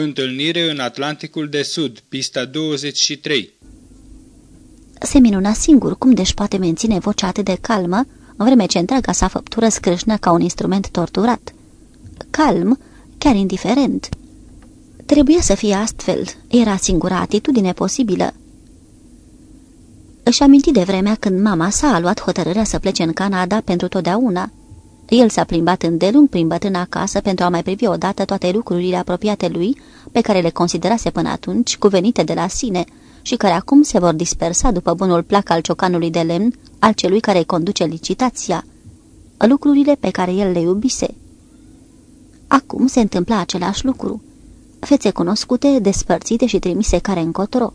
Întâlnire în Atlanticul de Sud, pista 23 Se minuna singur cum deși poate menține vocea atât de calmă, în vreme ce întreaga sa făptură scrâșnă ca un instrument torturat. Calm, chiar indiferent. Trebuia să fie astfel, era singura atitudine posibilă. Își aminti de vremea când mama sa a luat hotărârea să plece în Canada pentru totdeauna. El s-a plimbat îndelung prin bătrâna acasă pentru a mai privi odată toate lucrurile apropiate lui, pe care le considerase până atunci cuvenite de la sine și care acum se vor dispersa după bunul plac al ciocanului de lemn al celui care conduce licitația. Lucrurile pe care el le iubise. Acum se întâmpla același lucru. Fețe cunoscute, despărțite și trimise care încotro.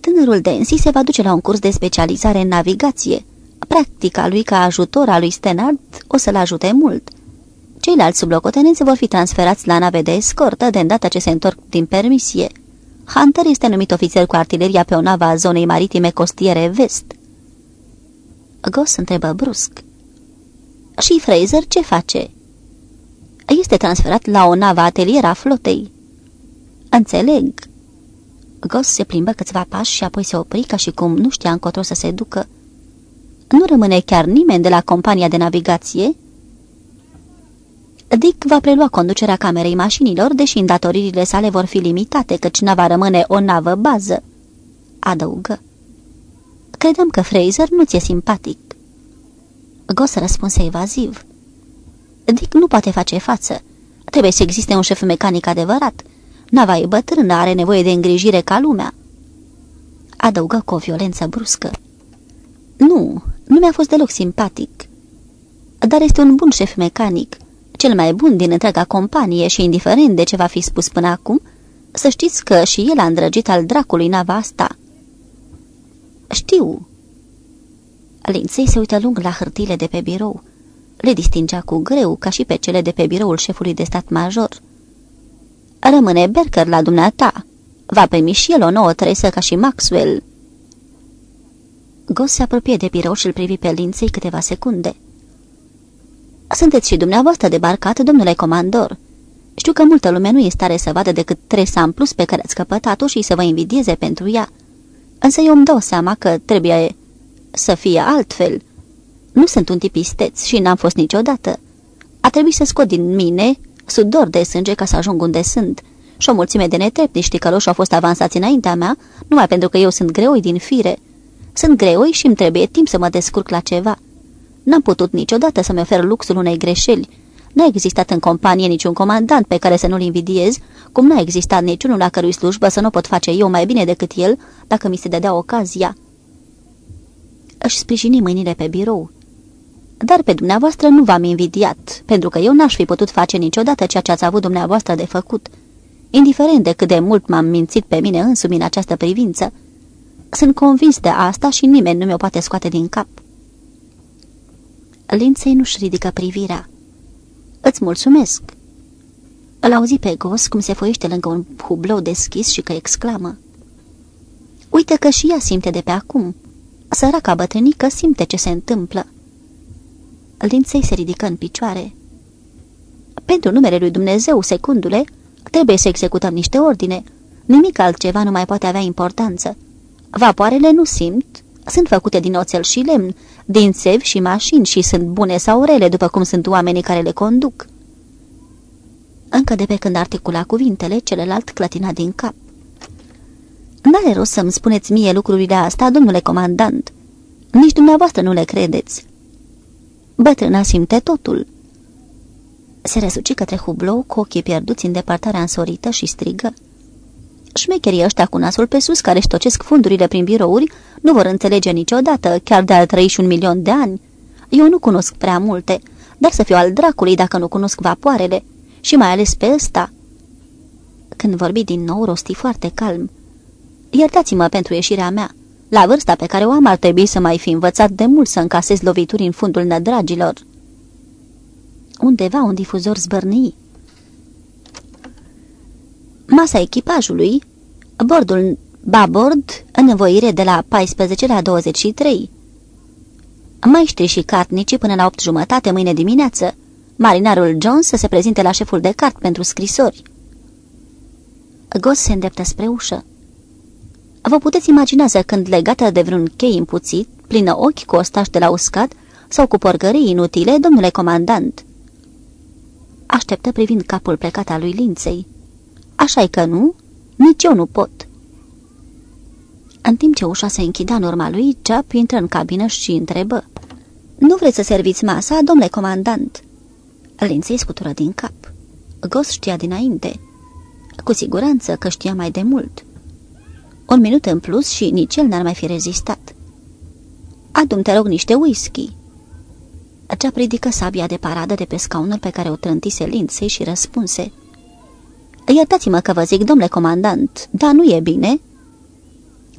Tânărul Densi se va duce la un curs de specializare în navigație. Practica lui ca ajutor al lui Stenard o să-l ajute mult. Ceilalți sublocotenenți vor fi transferați la nave de escortă de îndată ce se întorc din permisie. Hunter este numit ofițer cu artileria pe o navă a zonei maritime costiere vest. Goss întrebă brusc. Și Fraser ce face?" Este transferat la o navă atelier a flotei." Înțeleg." Goss se plimbă câțiva pași și apoi se opri ca și cum nu știa încotro să se ducă. Nu rămâne chiar nimeni de la compania de navigație?" Dick va prelua conducerea camerei mașinilor, deși îndatoririle sale vor fi limitate, căci nava rămâne o navă bază. Adăugă. Credem că Fraser nu ți-e simpatic. Goss răspunse evaziv. Dick nu poate face față. Trebuie să existe un șef mecanic adevărat. Nava e bătrână, are nevoie de îngrijire ca lumea. Adăugă cu o violență bruscă. Nu, nu mi-a fost deloc simpatic. Dar este un bun șef mecanic cel mai bun din întreaga companie și indiferent de ce va fi spus până acum, să știți că și el a îndrăgit al dracului nava asta. Știu. Linței se uită lung la hârtile de pe birou. Le distingea cu greu, ca și pe cele de pe biroul șefului de stat major. Rămâne Berker la dumneata. Va primi și el o nouă tresă ca și Maxwell. Gos se apropie de birou și îl privi pe Linței câteva secunde. Sunteți și dumneavoastră debarcat, domnule comandor. Știu că multă lume nu este stare să vadă decât tresa în plus pe care ați căpătat-o și să vă invidieze pentru ea. Însă eu îmi dau seama că trebuie să fie altfel. Nu sunt un tip isteț și n-am fost niciodată. A trebuit să scot din mine sudor de sânge ca să ajung unde sunt. Și o mulțime de netrepti ticăloși au fost avansați înaintea mea, numai pentru că eu sunt greoi din fire. Sunt greoi și îmi trebuie timp să mă descurc la ceva. N-am putut niciodată să-mi ofer luxul unei greșeli. N-a existat în companie niciun comandant pe care să nu-l invidiez, cum n-a existat niciunul la cărui slujbă să nu pot face eu mai bine decât el, dacă mi se dădea ocazia. Își sprijini mâinile pe birou. Dar pe dumneavoastră nu v-am invidiat, pentru că eu n-aș fi putut face niciodată ceea ce ați avut dumneavoastră de făcut, indiferent de cât de mult m-am mințit pe mine însumi în această privință. Sunt convins de asta și nimeni nu mi-o poate scoate din cap. Linței nu-și ridică privirea. Îți mulțumesc!" Îl auzi pe Gos cum se foiește lângă un hublou deschis și că exclamă. Uite că și ea simte de pe acum. Săraca bătrânică simte ce se întâmplă. Linței se ridică în picioare. Pentru numele lui Dumnezeu, secundule, trebuie să executăm niște ordine. Nimic altceva nu mai poate avea importanță. Vapoarele nu simt, sunt făcute din oțel și lemn, din țevi și mașini și sunt bune sau rele, după cum sunt oamenii care le conduc. Încă de pe când articula cuvintele, celălalt clătina din cap. N-are rost să-mi spuneți mie lucrurile astea, domnule comandant. Nici dumneavoastră nu le credeți. Bătrâna simte totul. Se răsuci către hublou cu ochii pierduți în depărtarea însorită și strigă. Șmecherii ăștia cu nasul pe sus, care ștocesc fundurile prin birouri, nu vor înțelege niciodată, chiar de-al trăi și un milion de ani. Eu nu cunosc prea multe, dar să fiu al dracului dacă nu cunosc vapoarele, și mai ales pe ăsta. Când vorbi din nou, rosti foarte calm. Iertați-mă pentru ieșirea mea. La vârsta pe care o am ar trebui să mai fi învățat de mult să încasez lovituri în fundul nădragilor. Undeva un difuzor zbărnii. Masa echipajului, bordul babord, învoire de la 14 la 23. Maestri și cartnici până la 8 jumătate mâine dimineață. Marinarul Jones să se prezinte la șeful de cart pentru scrisori. Gos se îndreptă spre ușă. Vă puteți imagina când legată de vreun chei împuțit, plină ochi cu ostaș de la uscat sau cu porgării inutile, domnule comandant. Așteptă privind capul plecat al lui Linței. Așa e că nu? Nici eu nu pot. În timp ce ușa se închidea în urma lui, Chap intră în cabină și întrebă. Nu vreți să serviți masa, domnule comandant?" Linței scutură din cap. Gos știa dinainte. Cu siguranță că știa mai de mult. Un minut în plus și nici el n-ar mai fi rezistat. Adu-mi, te rog, niște whisky." Cea ridică sabia de paradă de pe scaunul pe care o trântise Linței și răspunse. Iertați-mă că vă zic, domnule comandant, dar nu e bine."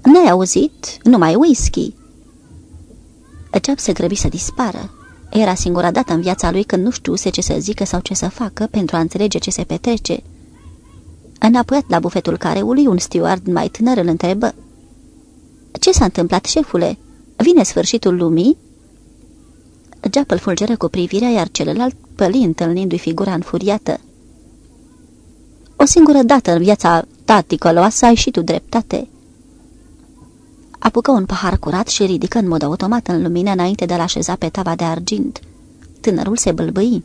N-ai auzit? Numai whisky." Ceap se grăbi să dispară. Era singura dată în viața lui când nu știuse ce să zică sau ce să facă pentru a înțelege ce se petrece. Înapoiat la bufetul careului, un steward mai tânăr îl întrebă. Ce s-a întâmplat, șefule? Vine sfârșitul lumii?" Geap îl fulgeră cu privirea, iar celălalt păli întâlnindu-i figura înfuriată. O singură dată în viața ta, ticăloasă, ai și tu dreptate." Apucă un pahar curat și ridică în mod automat în lumină înainte de a așeza pe tava de argint. Tânărul se bâlbâi.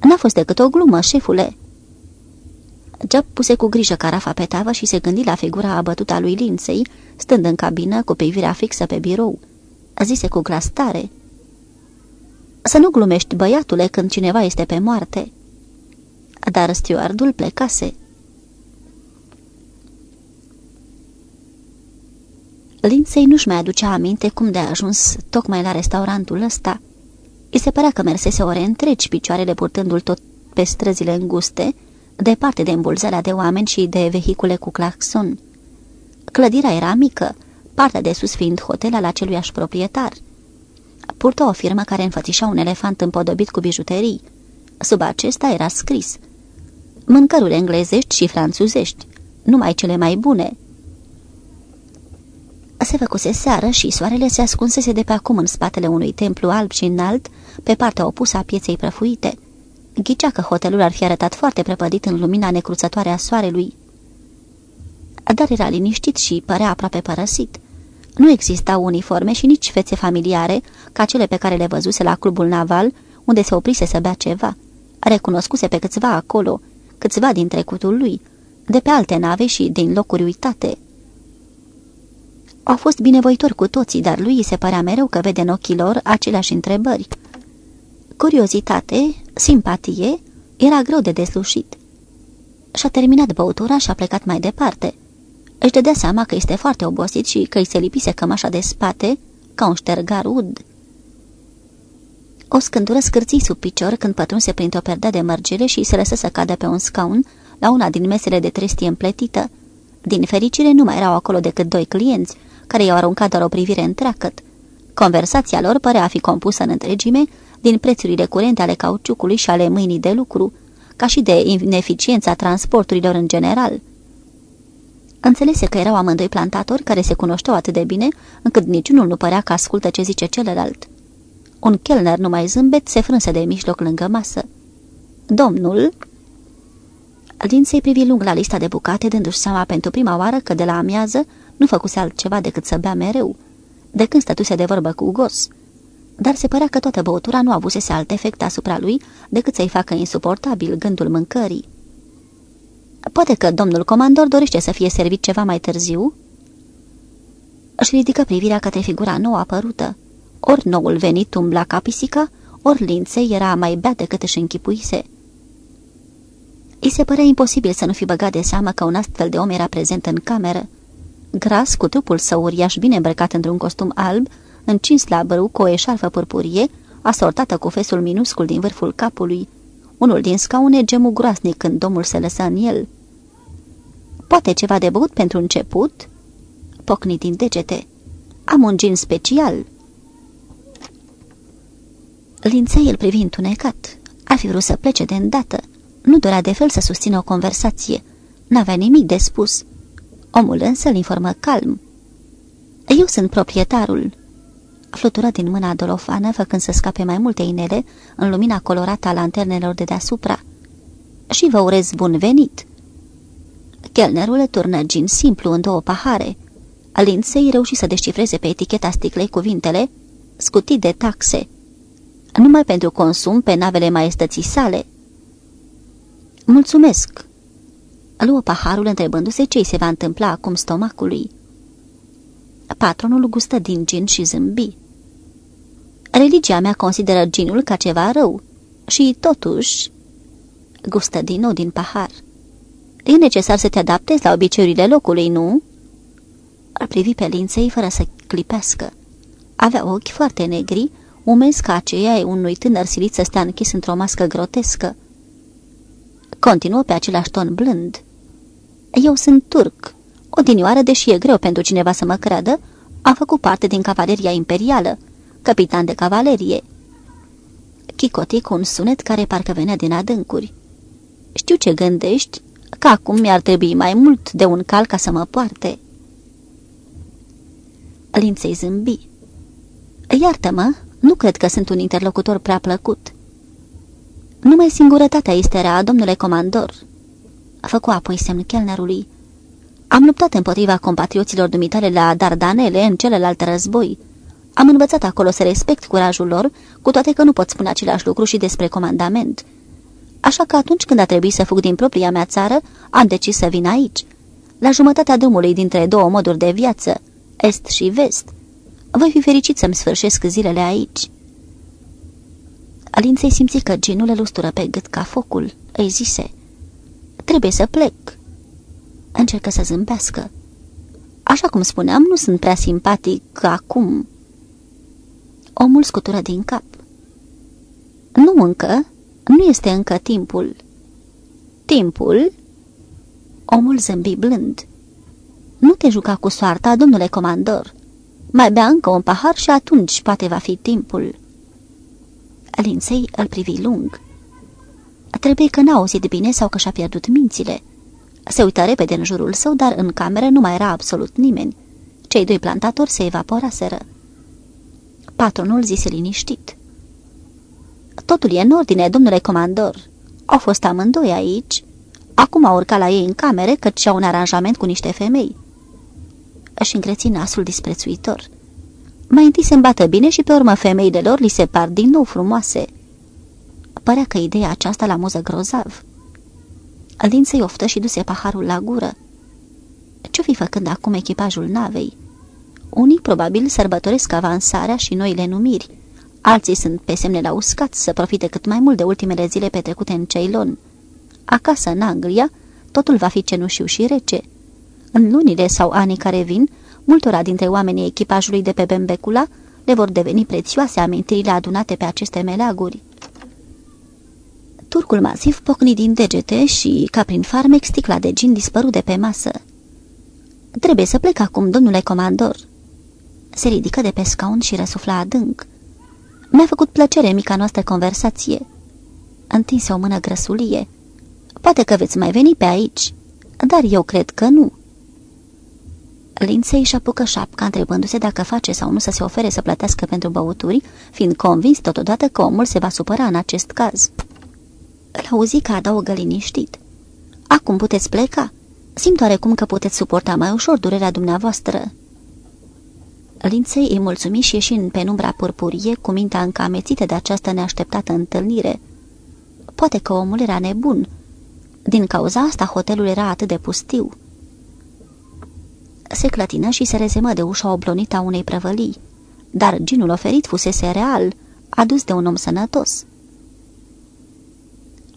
N-a fost decât o glumă, șefule." Geap puse cu grijă carafa pe tavă și se gândi la figura abătută a lui Linței, stând în cabină cu privirea fixă pe birou. Zise cu glas tare. Să nu glumești, băiatule, când cineva este pe moarte." Dar stewardul plecase. Lindsay nu-și mai aducea aminte cum de a ajuns tocmai la restaurantul ăsta. I se părea că mersese ore întregi, picioarele purtându-l tot pe străzile înguste, departe de îmbulzarea de oameni și de vehicule cu claxon. Clădirea era mică, partea de sus fiind hotel al aceluiași proprietar. Purtă o firmă care înfățișa un elefant împodobit cu bijuterii. Sub acesta era scris Mâncăruri englezești și franțuzești, numai cele mai bune – se făcuse seară și soarele se ascunsese de pe acum în spatele unui templu alb și înalt, pe partea opusă a pieței prăfuite. Ghicea că hotelul ar fi arătat foarte prăpădit în lumina necruțătoare a soarelui. Dar era liniștit și părea aproape părăsit. Nu existau uniforme și nici fețe familiare, ca cele pe care le văzuse la clubul naval, unde se oprise să bea ceva. Recunoscuse pe câțiva acolo, câțiva din trecutul lui, de pe alte nave și din locuri uitate. Au fost binevoitori cu toții, dar lui îi se părea mereu că vede în ochii lor aceleași întrebări. Curiozitate, simpatie, era greu de deslușit. Și-a terminat băutura și a plecat mai departe. Își dădea seama că este foarte obosit și că îi se lipise cămașa de spate, ca un ștergar ud. O scândură scârții sub picior când pătrunse printr-o perdea de mărgele și se lăsă să cadă pe un scaun la una din mesele de trestie împletită. Din fericire nu mai erau acolo decât doi clienți, care i-au aruncat doar o privire întreagăt. Conversația lor părea a fi compusă în întregime din prețurile curente ale cauciucului și ale mâinii de lucru, ca și de ineficiența transporturilor în general. Înțelese că erau amândoi plantatori care se cunoșteau atât de bine, încât niciunul nu părea că ascultă ce zice celălalt. Un chelner numai zâmbet se frânse de mijloc lângă masă. Domnul... Din se privi lung la lista de bucate, dându-și seama pentru prima oară că de la amiază nu făcuse altceva decât să bea mereu, de când stătuse de vorbă cu Gos. Dar se părea că toată băutura nu avusese alt efect asupra lui decât să-i facă insuportabil gândul mâncării. Poate că domnul comandor dorește să fie servit ceva mai târziu?" Își ridică privirea către figura nouă apărută. Ori noul venit umbla ca pisica, ori linței era mai bea decât își închipuise. I se părea imposibil să nu fi băgat de seamă că un astfel de om era prezent în cameră gras, cu trupul său uriaș bine îmbrăcat într-un costum alb, încins la brâu cu o eșarfă purpurie, asortată cu fesul minuscul din vârful capului. Unul din scaune gemu groasnic când domnul se lăsa în el. Poate ceva de băut pentru început?" Pocni din degete. Am un gin special." Linței îl privi întunecat. Ar fi vrut să plece de îndată. Nu dorea de fel să susțină o conversație. N-avea nimic de spus. Omul însă îl informă calm. Eu sunt proprietarul." flutură din mâna dolofană, făcând să scape mai multe inele în lumina colorată a lanternelor de deasupra. Și vă urez bun venit!" Chelnerul turnă gin simplu în două pahare. Lindsay reuși să descifreze pe eticheta sticlei cuvintele scutit de taxe, numai pentru consum pe navele maestății sale. Mulțumesc!" Luă paharul întrebându-se ce se va întâmpla acum stomacului. Patronul gustă din gin și zâmbi. Religia mea consideră ginul ca ceva rău și, totuși, gustă din nou din pahar. E necesar să te adaptezi la obiceiurile locului, nu?" Îl privi pe linței fără să clipească. Avea ochi foarte negri, umezi ca aceia unui tânăr silit să stea închis într-o mască grotescă. Continuă pe același ton blând. Eu sunt turc. Odinioară, deși e greu pentru cineva să mă creadă, am făcut parte din cavaleria imperială, capitan de cavalerie. Chicoti cu un sunet care parcă venea din adâncuri. Știu ce gândești, că acum mi-ar trebui mai mult de un cal ca să mă poarte. Linței zâmbi. Iartă-mă, nu cred că sunt un interlocutor prea plăcut. Numai singurătatea este rea, domnule comandor. A făcut apoi semn chelnerului. Am luptat împotriva compatrioților dumitale la Dardanele în celălalt război. Am învățat acolo să respect curajul lor, cu toate că nu pot spune același lucru și despre comandament. Așa că atunci când a trebuit să fug din propria mea țară, am decis să vin aici, la jumătatea drumului dintre două moduri de viață, est și vest. Voi fi fericit să-mi sfârșesc zilele aici." Alinței simți că genul le lustură pe gât ca focul. Îi zise, Trebuie să plec." Încercă să zâmbească. Așa cum spuneam, nu sunt prea simpatic acum." Omul scutură din cap. Nu încă, nu este încă timpul." Timpul?" Omul zâmbi blând. Nu te juca cu soarta, domnule comandor. Mai bea încă un pahar și atunci poate va fi timpul." Linței îl privi lung. Trebuie că n-a auzit bine sau că și-a pierdut mințile. Se uită repede în jurul său, dar în cameră nu mai era absolut nimeni. Cei doi plantatori se evaporaseră. Patronul zise liniștit. Totul e în ordine, domnule comandor. Au fost amândoi aici. Acum au urcat la ei în camere, căci au un aranjament cu niște femei. Își încreți nasul disprețuitor. Mai întâi se îmbată bine și pe urmă femeile lor li se par din nou frumoase. Părea că ideea aceasta la muză grozav. Linței oftă și duse paharul la gură. Ce-o fi făcând acum echipajul navei? Unii probabil sărbătoresc avansarea și noile numiri. Alții sunt pe semne la uscat să profite cât mai mult de ultimele zile petrecute în Ceylon. Acasă, în Anglia, totul va fi cenușiu și rece. În lunile sau anii care vin, multora dintre oamenii echipajului de pe Bembecula le vor deveni prețioase amintirile adunate pe aceste meleaguri. Turcul masiv pocni din degete și, ca prin farmec, sticla de gin dispăru de pe masă. Trebuie să plec acum, domnule comandor." Se ridică de pe scaun și răsufla adânc. Mi-a făcut plăcere mica noastră conversație." Întinse o mână grăsulie. Poate că veți mai veni pe aici, dar eu cred că nu." Lindsay își apucă șapca, întrebându-se dacă face sau nu să se ofere să plătească pentru băuturi, fiind convins totodată că omul se va supăra în acest caz. Îl auzi că adaugă liniștit. Acum puteți pleca. Simt oarecum că puteți suporta mai ușor durerea dumneavoastră." Linței îi mulțumi și ieși în penumbra purpurie, cu mintea încă amețită de această neașteptată întâlnire. Poate că omul era nebun. Din cauza asta hotelul era atât de pustiu. Se clătină și se rezemă de ușa oblonită a unei prăvălii, dar ginul oferit fusese real, adus de un om sănătos.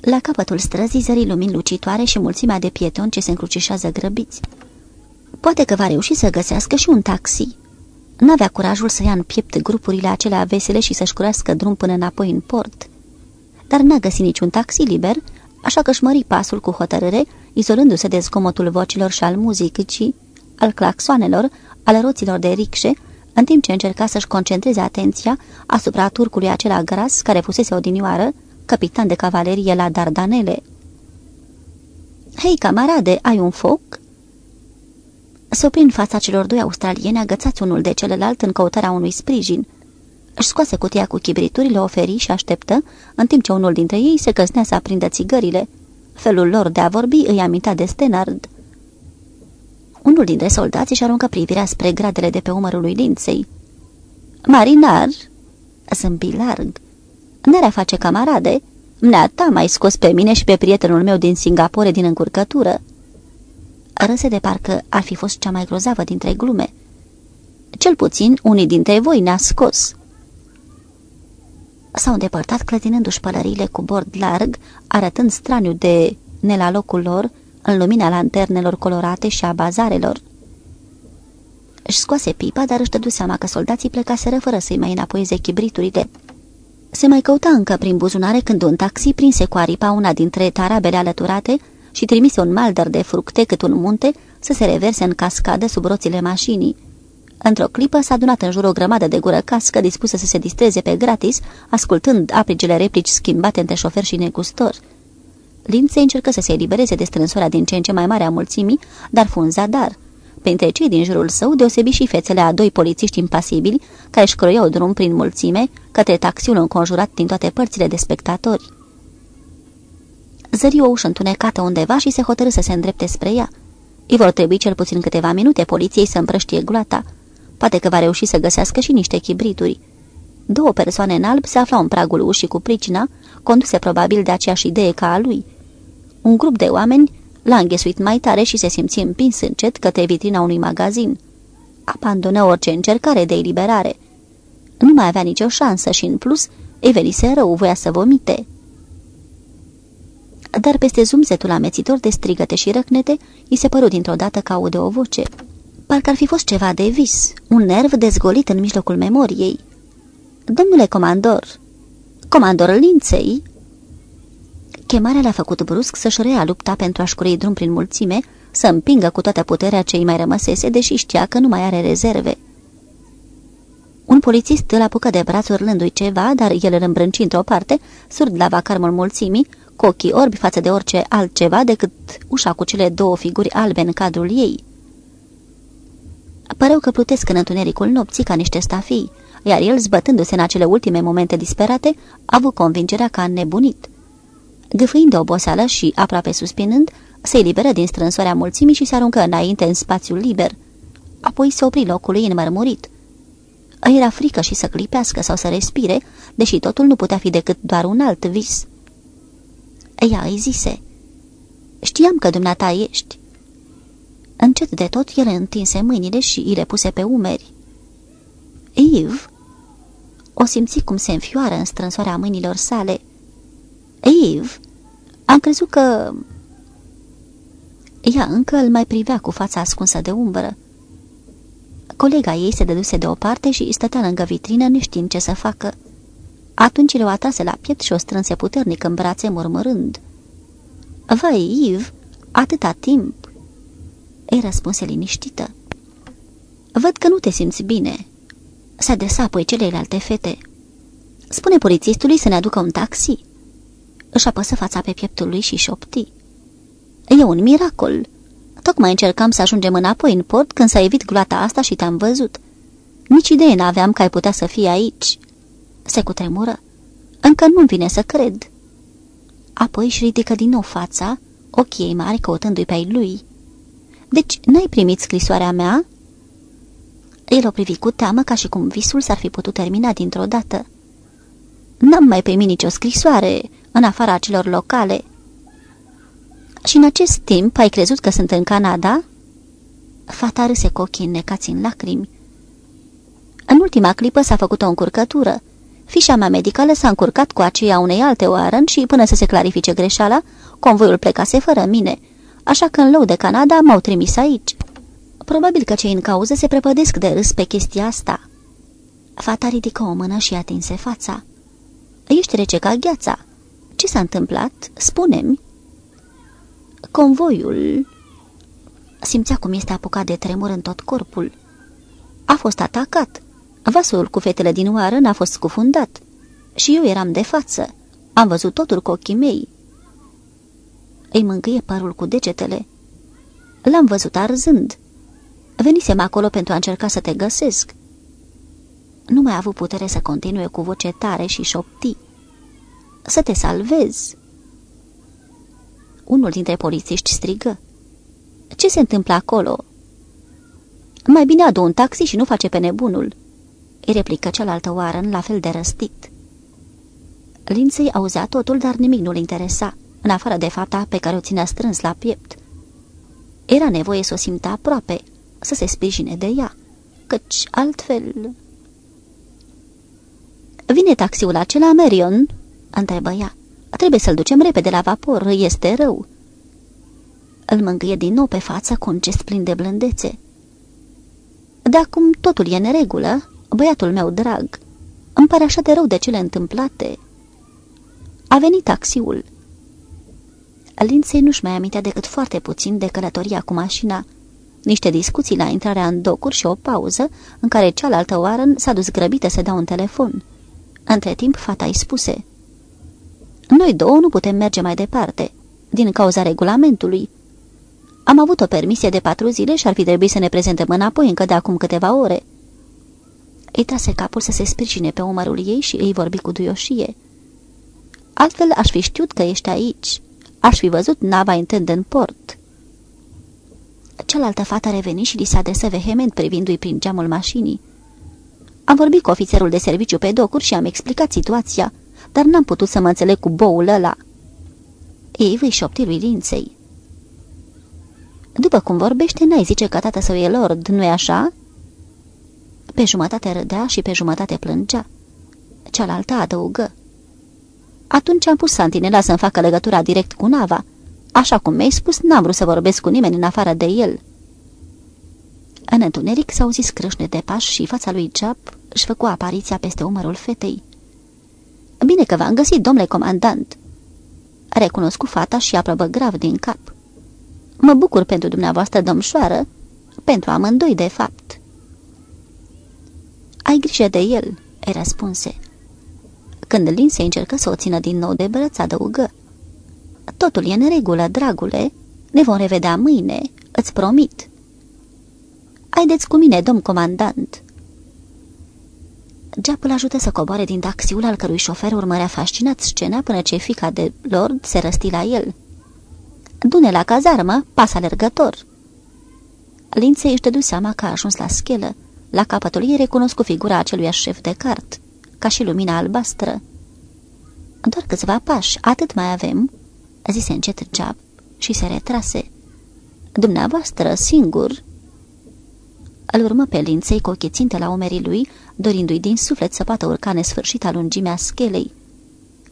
La capătul străzii zării lumini lucitoare și mulțimea de pietoni ce se încrucișează grăbiți. Poate că va reuși să găsească și un taxi. N-avea curajul să ia în piept grupurile acelea vesele și să-și curească drum până înapoi în port. Dar n-a găsit niciun taxi liber, așa că își mări pasul cu hotărâre, izolându-se de zgomotul vocilor și al muzicii, al claxoanelor, al roților de ricșe, în timp ce încerca să-și concentreze atenția asupra turcului acela gras care fusese odinioară, capitan de cavalerie la Dardanele. Hei, camarade, ai un foc?" Se opri în fața celor doi australieni agățați unul de celălalt în căutarea unui sprijin. Își scoase cutia cu chibriturile, oferi și așteptă, în timp ce unul dintre ei se căsnea să aprindă țigările. Felul lor de a vorbi îi aminta de Stenard. Unul dintre soldați își aruncă privirea spre gradele de pe umărul lui Linței. Marinar, zâmbi larg, n-are face camarade, ta mai scos pe mine și pe prietenul meu din Singapore din încurcătură. Râse de parcă ar fi fost cea mai grozavă dintre glume. Cel puțin unii dintre voi ne-a scos. S-au îndepărtat clătinându-și pălăriile cu bord larg, arătând straniu de ne la locul lor, în lumina lanternelor colorate și a bazarelor. Își scoase pipa, dar își dădu seama că soldații plecaseră fără să-i mai înapoieze chibriturile. Se mai căuta încă prin buzunare când un taxi prinse cu aripa una dintre tarabele alăturate și trimise un maldăr de fructe cât un munte să se reverse în cascadă sub roțile mașinii. Într-o clipă s-a adunat în jur o grămadă de gură cască dispusă să se distreze pe gratis, ascultând aprigele replici schimbate între șofer și negustor. Lințe încercă să se elibereze de strânsoarea din ce în ce mai mare a mulțimii, dar fu un zadar. Printre cei din jurul său deosebi și fețele a doi polițiști impasibili, care își croiau drum prin mulțime, către taxiul înconjurat din toate părțile de spectatori. Zări o ușă întunecată undeva și se hotărâ să se îndrepte spre ea. Îi vor trebui cel puțin câteva minute poliției să împrăștie gloata. Poate că va reuși să găsească și niște chibrituri. Două persoane în alb se aflau în pragul ușii cu pricina, conduse probabil de aceeași idee ca a lui. Un grup de oameni l-a înghesuit mai tare și se simți împins încet către vitrina unui magazin. Abandonă orice încercare de eliberare. Nu mai avea nicio șansă și, în plus, îi venise rău, voia să vomite. Dar peste zumzetul amețitor de strigăte și răcnete, îi se păru dintr-o dată că aude o voce. Parcă ar fi fost ceva de vis, un nerv dezgolit în mijlocul memoriei. Domnule comandor, comandor Linței, Chemarea l-a făcut brusc să-și rea lupta pentru a-și curei drum prin mulțime, să împingă cu toată puterea ce mai rămăsese, deși știa că nu mai are rezerve. Un polițist îl apucă de braț urlându-i ceva, dar el îl îmbrânci într-o parte, surd la vacarmul mulțimii, cu ochii orbi față de orice altceva decât ușa cu cele două figuri albe în cadrul ei. Păreau că plutesc în întunericul nopții ca niște stafii, iar el, zbătându-se în acele ultime momente disperate, a avut convingerea că a nebunit. Gâfâind de oboseală și aproape suspinând, se eliberă din strânsoarea mulțimii și se aruncă înainte în spațiul liber. Apoi se opri locului înmărmurit. Îi era frică și să clipească sau să respire, deși totul nu putea fi decât doar un alt vis. Ea îi zise, Știam că dumneata ești." Încet de tot, el întinse mâinile și îi le puse pe umeri. Eve? O simți cum se înfioară în strânsoarea mâinilor sale. Eve? Am crezut că... Ea încă îl mai privea cu fața ascunsă de umbră. Colega ei se dăduse deoparte și stătea lângă vitrină neștiind ce să facă. Atunci le-o atrase la piept și o strânse puternic în brațe murmurând. Vai, Iv, atâta timp!" Ei răspunse liniștită. Văd că nu te simți bine." Se adresa apoi celelalte fete. Spune polițistului să ne aducă un taxi." Își apăsă fața pe pieptul lui și șopti. E un miracol. Tocmai încercam să ajungem înapoi în port când s-a evit gloata asta și te-am văzut. Nici idee n-aveam că ai putea să fii aici." Se cutremură. Încă nu-mi vine să cred." Apoi își ridică din nou fața, ochii ei mari căutându-i pe ai lui. Deci n-ai primit scrisoarea mea?" El o privi cu teamă ca și cum visul s-ar fi putut termina dintr-o dată. N-am mai primit nicio scrisoare, în afara celor locale. Și în acest timp ai crezut că sunt în Canada?" Fata râse cu ochii înnecați în lacrimi. În ultima clipă s-a făcut o încurcătură. Fișa mea medicală s-a încurcat cu aceea unei alte oară și, până să se clarifice greșeala, convoiul plecase fără mine, așa că în loc de Canada m-au trimis aici. Probabil că cei în cauză se prepădesc de râs pe chestia asta." Fata ridică o mână și atinse fața. Ești rece ca gheața. Ce s-a întâmplat? Spune-mi." Convoiul... Simțea cum este apucat de tremur în tot corpul. A fost atacat. Vasul cu fetele din oară n-a fost scufundat. Și eu eram de față. Am văzut totul cu ochii mei. Îi mângâie părul cu degetele. L-am văzut arzând. Venisem acolo pentru a încerca să te găsesc. Nu mai a avut putere să continue cu voce tare și șopti. Să te salvezi! Unul dintre polițiști strigă. Ce se întâmplă acolo?" Mai bine adu un taxi și nu face pe nebunul," îi replică cealaltă oară la fel de răstit. Linței auzea totul, dar nimic nu-l interesa, în afară de fapta pe care o ținea strâns la piept. Era nevoie să o simtă aproape, să se sprijine de ea, căci altfel... Vine taxiul acela, Marion?" Întrebă ea. Trebuie să-l ducem repede la vapor, este rău." Îl mângâie din nou pe față cu un gest plin de blândețe. De acum totul e în regulă, băiatul meu drag. Îmi pare așa de rău de cele întâmplate." A venit taxiul. Lindsay nu-și mai amintea decât foarte puțin de călătoria cu mașina, niște discuții la intrarea în docuri și o pauză în care cealaltă oară s-a dus grăbită să dea un telefon. Între timp, fata îi spuse Noi două nu putem merge mai departe, din cauza regulamentului. Am avut o permisie de patru zile și ar fi trebuit să ne prezentăm înapoi încă de acum câteva ore." Îi trase capul să se sprijine pe umărul ei și îi vorbi cu duioșie. Altfel aș fi știut că ești aici. Aș fi văzut nava intând în port." Cealaltă fată reveni și li se adresă vehement privindui prin geamul mașinii. Am vorbit cu ofițerul de serviciu pe docuri și am explicat situația, dar n-am putut să mă înțeleg cu boul ăla. Ei îi șopti lui Linței. După cum vorbește, n-ai zice că tata său e lord, nu-i așa?" Pe jumătate râdea și pe jumătate plângea. Cealaltă adăugă. Atunci am pus santinela să-mi facă legătura direct cu nava. Așa cum mi-ai spus, n-am vrut să vorbesc cu nimeni în afară de el." În întuneric s-au zis crâșne de pași și fața lui Jap își făcu apariția peste umărul fetei. Bine că v-am găsit, domnule comandant!" Recunosc fata și aprobă grav din cap. Mă bucur pentru dumneavoastră, domșoară, pentru amândoi, de fapt." Ai grijă de el," îi răspunse. Când Lin se încercă să o țină din nou de brăț, adăugă. Totul e în regulă, dragule. Ne vom revedea mâine, îți promit." Haideți cu mine, domn comandant." Japp îl ajută să coboare din taxiul al cărui șofer urmărea fascinat scena până ce fica de lord se răsti la el. Dune la cazarmă, pas alergător." Linței își dădu seama că a ajuns la schelă. La capătul ei recunosc cu figura acelui șef de cart, ca și lumina albastră. Doar câțiva pași, atât mai avem," zise încet Jab și se retrase. Dumneavoastră, singur?" Îl urmă pe linței cu ochii ținte la umerii lui, dorindu-i din suflet să poată urca nesfârșita lungimea schelei.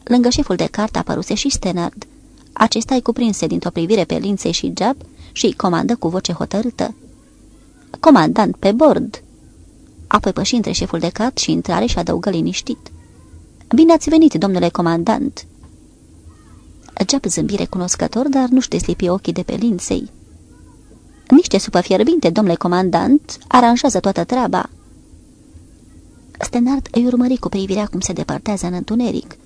Lângă șeful de cart apăruse și Stenard. Acesta îi cuprinse dintr-o privire pe linței și Jab și îi comandă cu voce hotărâtă. Comandant pe bord!" Apoi păși între șeful de cart și intrare și adăugă liniștit. Bine ați venit, domnule comandant!" Jab zâmbi recunoscător, dar nu-și deslipi ochii de pe linței. Niște supă fierbinte, domnule comandant, aranjează toată treaba." Stenard îi urmări cu privirea cum se depărtează în întuneric.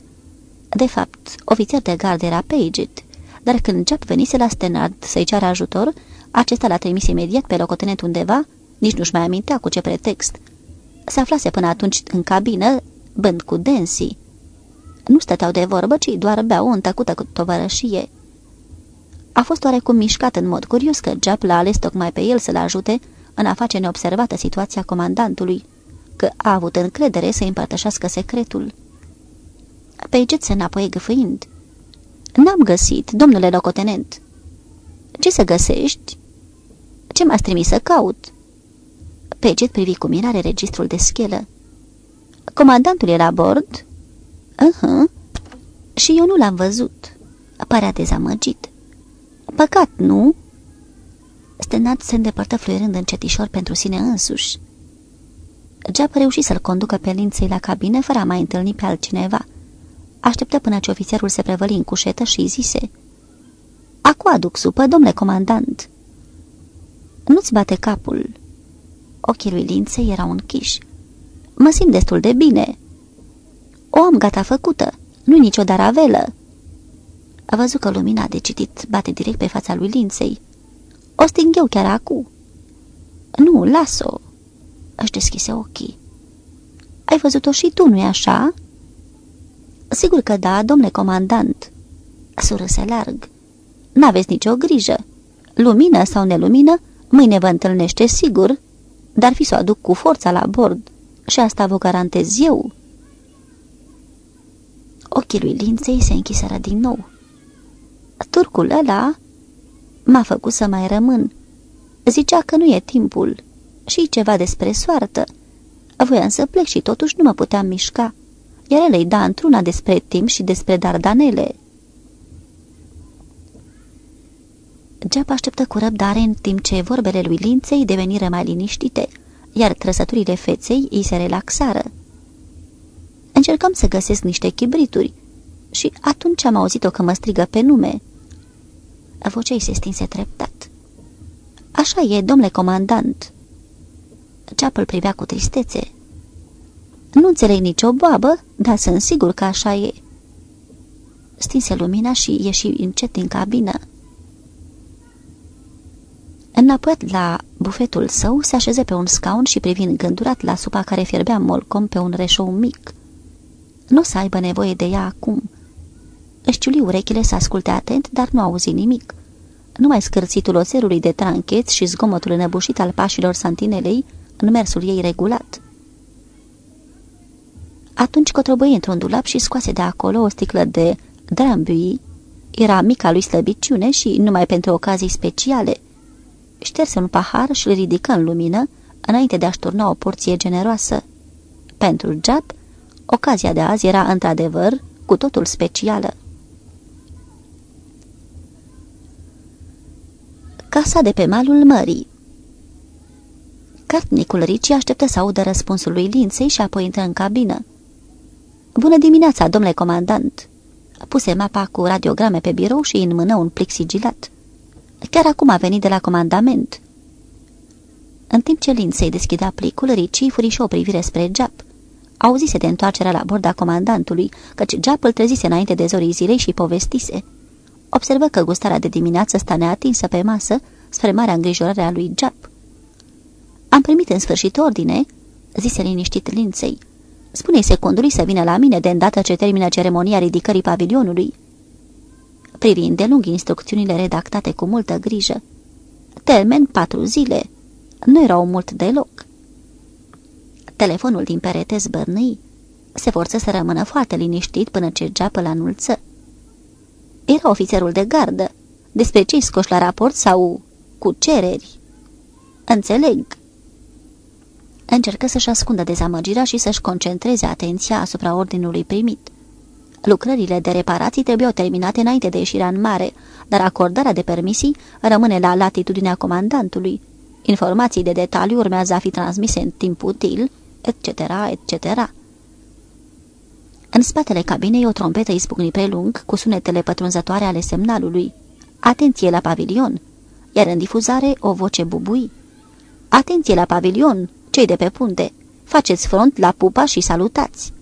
De fapt, ofițer de gard era Paget, dar când Jap venise la Stenard să-i ceară ajutor, acesta l-a trimis imediat pe locotenent undeva, nici nu-și mai amintea cu ce pretext. Se aflase până atunci în cabină, bând cu Densi. Nu stăteau de vorbă, ci doar beau în tăcută cu tovărășie. A fost oarecum mișcat în mod curios că Jap l-a ales tocmai pe el să-l ajute în a face neobservată situația comandantului, că a avut încredere să împărtășească secretul. Paget se înapoi gâfâind. N-am găsit, domnule locotenent." Ce să găsești?" Ce m-ați trimis să caut?" Paget privi cu mirare registrul de schelă. Comandantul e la bord?" Uh-huh. Și eu nu l-am văzut." Părea dezamăgit. Păcat, nu?" Stenat se îndepărtă fluierând încetișor pentru sine însuși. Geap reuși să-l conducă pe linței la cabine fără a mai întâlni pe altcineva. Așteptă până ce ofițerul se prevăli în cușetă și zise Acu aduc supă, domnule comandant." Nu-ți bate capul." Ochii lui linței erau închiși. Mă simt destul de bine." O am gata făcută, nu-i nicio daravelă." A văzut că lumina de citit bate direct pe fața lui Linței. O sting eu chiar acum. Nu, las-o. Își deschise ochii. Ai văzut-o și tu, nu-i așa?" Sigur că da, domnule comandant." Surâse larg. N-aveți nicio grijă. Lumină sau nelumină, mâine vă întâlnește sigur, dar fi să o aduc cu forța la bord și asta vă garantez eu." Ochii lui Linței se închiseră din nou. Turcul ăla m-a făcut să mai rămân. Zicea că nu e timpul și ceva despre soartă. Voiam să plec și totuși nu mă puteam mișca, iar el îi da într-una despre timp și despre dardanele. Geap așteptă cu răbdare în timp ce vorbele lui Linței deveniră mai liniștite, iar trăsăturile feței îi se relaxară. Încercam să găsesc niște chibrituri și atunci am auzit-o că mă strigă pe nume. Vocea ei se stinse treptat. Așa e, domnule comandant." Ceapă privea cu tristețe. Nu înțeleg nicio boabă, dar sunt sigur că așa e." Stinse lumina și ieși încet din cabină. Înapoiat la bufetul său, se așeze pe un scaun și privind gândurat la supa care fierbea molcom pe un reșou mic. Nu o să aibă nevoie de ea acum. Își ciuli urechile să asculte atent, dar nu auzi nimic. Numai scârțitul oțelului de trancheți și zgomotul înăbușit al pașilor santinelei în mersul ei regulat. Atunci cotrobăi într-un dulap și scoase de acolo o sticlă de drambui. Era mica lui slăbiciune și numai pentru ocazii speciale. Șterse un pahar și îl ridică în lumină, înainte de a-și turna o porție generoasă. Pentru Jap, ocazia de azi era într-adevăr cu totul specială. Casa de pe malul mării Cartnicul Ricci așteptă să audă răspunsul lui Linței și apoi intră în cabină. Bună dimineața, domnule comandant!" Puse mapa cu radiograme pe birou și în mână un plic sigilat. Chiar acum a venit de la comandament." În timp ce Linței deschidea plicul, Ricci furișă o privire spre Jap. Auzise de întoarcerea la bord a comandantului, căci Jap îl trezise înainte de zorii zilei și povestise. Observă că gustarea de dimineață sta neatinsă pe masă, spre marea îngrijorare a lui Jap. Am primit în sfârșit ordine," zise liniștit Linței. Spune-i secundului să vină la mine de îndată ce termină ceremonia ridicării pavilionului." Privind de lung instrucțiunile redactate cu multă grijă. Termen patru zile. Nu erau mult deloc. Telefonul din perete zbărnâi. Se forță să rămână foarte liniștit până ce geapă la anulță. Era ofițerul de gardă. Despre ce scoși la raport sau cu cereri? Înțeleg. Încercă să-și ascundă dezamăgirea și să-și concentreze atenția asupra ordinului primit. Lucrările de reparații trebuiau terminate înainte de ieșirea în mare, dar acordarea de permisii rămâne la latitudinea comandantului. Informații de detaliu urmează a fi transmise în timp util, etc., etc. În spatele cabinei o trompetă izbucni prelung cu sunetele pătrunzătoare ale semnalului. Atenție la pavilion! Iar în difuzare o voce bubui. Atenție la pavilion! Cei de pe punte! Faceți front la pupa și salutați!